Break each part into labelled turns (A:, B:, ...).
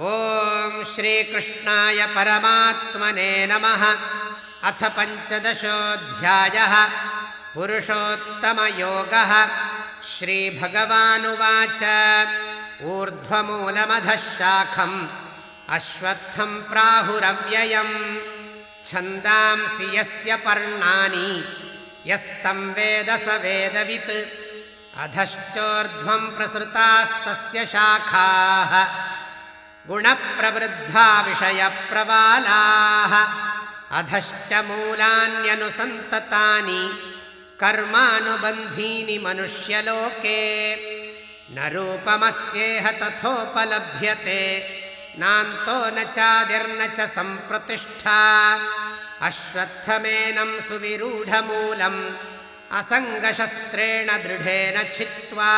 A: ॐ श्रीकृष्णाय परमात्मने नमः। अथ पञ्चदशोऽध्यायः। पुरुषोत्तमयोगः। श्रीभगवानुवाच। ऊर्ध्वमूलमधः शाखम् अश्वत्थं प्राहुरव्ययम्। छन्दांसि यस्य पर्णानि। यस्तं स वेदवित्। अधश्चोर्ध्वं प्रसृतास्तस्य शाखाः गुणप्रवृद्धा विषयप्रबालाः अधश्च मूलान्यनुसन्ततानि कर्मानुबन्धीनि मनुष्यलोके। न रूपमस्येह तथोपलभ्यते नान्तो न चादिर्न च सम्प्रतिष्ठा। अश्वत्थमेनं सुविरूढमूलम् असङ्गशस्त्रेण दृढेन छित्त्वा।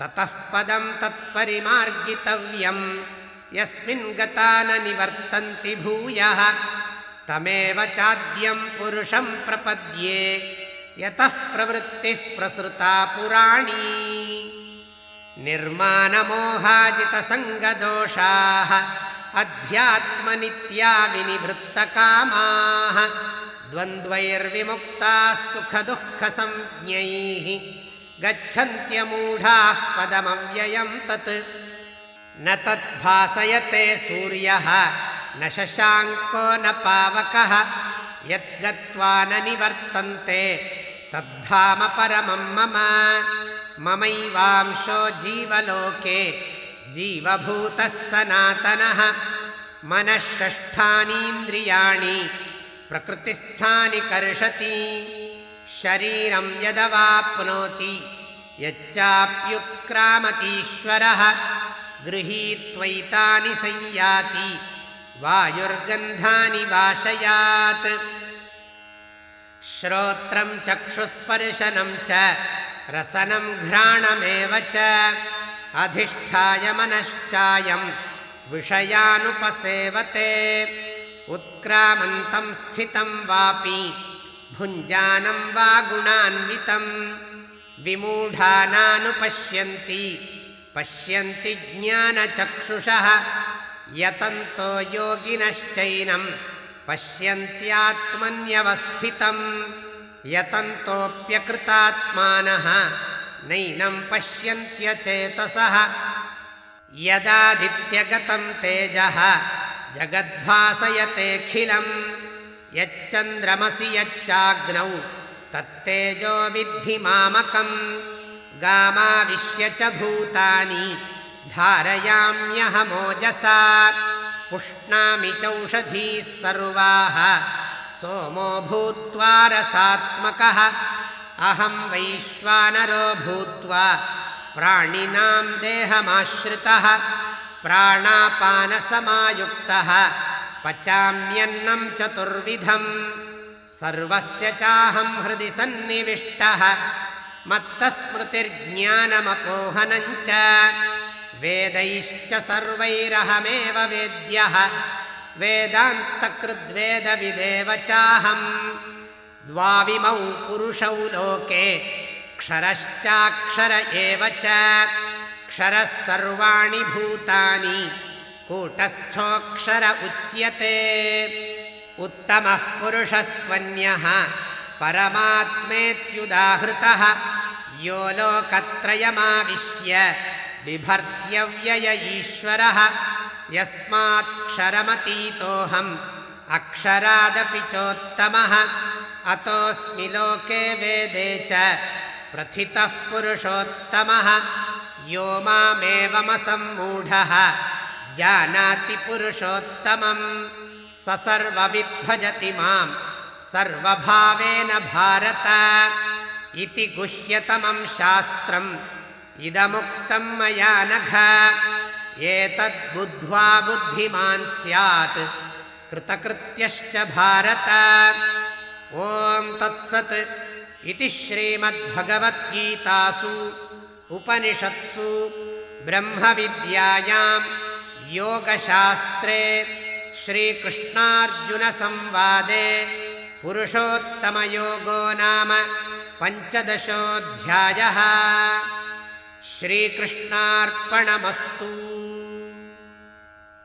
A: ततः पदं तत्परिमार्गितव्यम् यस्मिन् गता न निवर्तन्ति भूयः तमेव चाद्यं पुरुषं प्रपद्ये यतः प्रवृत्तिः प्रसृता पुराणी। निर्माणमोहाजितसङ्गदोषाः अध्यात्मनित्या विनिवृत्तकामाः द्वन्द्वैर्विमुक्ताः सुखदुःखसंज्ञैः गच्छन्त्यमूढाः पदमव्ययं तत् न तद्भासयते सूर्यः न शशाङ्को न पावकः यद्गत्वा न निवर्तन्ते तद्धाम परमं मम ममैवांशो जीवलोके जीवभूतः सनातनः मनःषष्ठानीन्द्रियाणि प्रकृतिस्थानि कर्षति शरीरं यदवाप्नोति यच्चाप्युत्क्रामतीश्वरः गृहीत्वैतानि संयाति वायुर्गन्धानि वाशयात्। श्रोत्रं चक्षुस्पर्शनं च रसनं घ्राणमेव च। अधिष्ठाय मनश्चायं विषयानुपसेवते। उत्क्रामन्तं स्थितं वापि भुञ्जानं वा गुणान्वितं। विमूढानानुपश्यन्ति पश्यन्ति ज्ञानचक्षुषः। यतन्तो योगिनश्चैनं पश्यन्त्यात्मन्यवस्थितं यतन्तोऽप्यकृतात्मानः। नैनं पश्यन्त्यचेतसः। यदादित्यगतं तेजः। जगद्भासयतेऽखिलम् यच्चन्द्रमसि यच्चाग्नौ। तत्तेजो विद्धि मामकम् गामाविश्य च भूतानि। धारयाम्यहमोजसा। पुष्णामि चौषधीः सर्वाः। सोमो भूत्वा रसात्मकः। अहं वैश्वानरो भूत्वा प्राणिनां देहमाश्रितः। प्राणापानसमायुक्तः। पचाम्यन्नं चतुर्विधम्। सर्वस्य चाहं हृदि सन्निविष्टः मत्तस्मृतिर्ज्ञानमपोहनञ्च वेदैश्च सर्वैरहमेव वेद्यः वेदान्तकृद्वेदविदेव चाहम् द्वाविमौ पुरुषौ लोके क्षरश्चाक्षर एव च क्षरः सर्वाणि भूतानि कूटस्थोऽक्षर उच्यते। उत्तमः पुरुषस्त्वन्यः परमात्मेत्युदाहृतः। यो लोकत्रयमाविश्य बिभर्त्यव्यय ईश्वरः। यस्मात्क्षरमतीतोऽहम् अक्षरादपि चोत्तमः। अतोऽस्मि लोके वेदे च प्रथितः पुरुषोत्तमः। यो मामेवमसम्मूढः। जानाति पुरुषोत्तमम्। स सर्वविद्भजति मां सर्वभावेन भारत इति गुह्यतमं शास्त्रम् इदमुक्तं मया नघ। एतद्बुद्ध्वा बुद्धिमान् स्यात्। कृतकृत्यश्च भारत। ॐ तत्सत् इति श्रीमद्भगवद्गीतासु उपनिषत्सु ब्रह्मविद्यायां योगशास्त्रे श्रीकृष्णार्जुनसंवादे पुरुषोत्तमयोगो नाम पञ्चदशोऽध्यायः। श्रीकृष्णार्पणमस्तु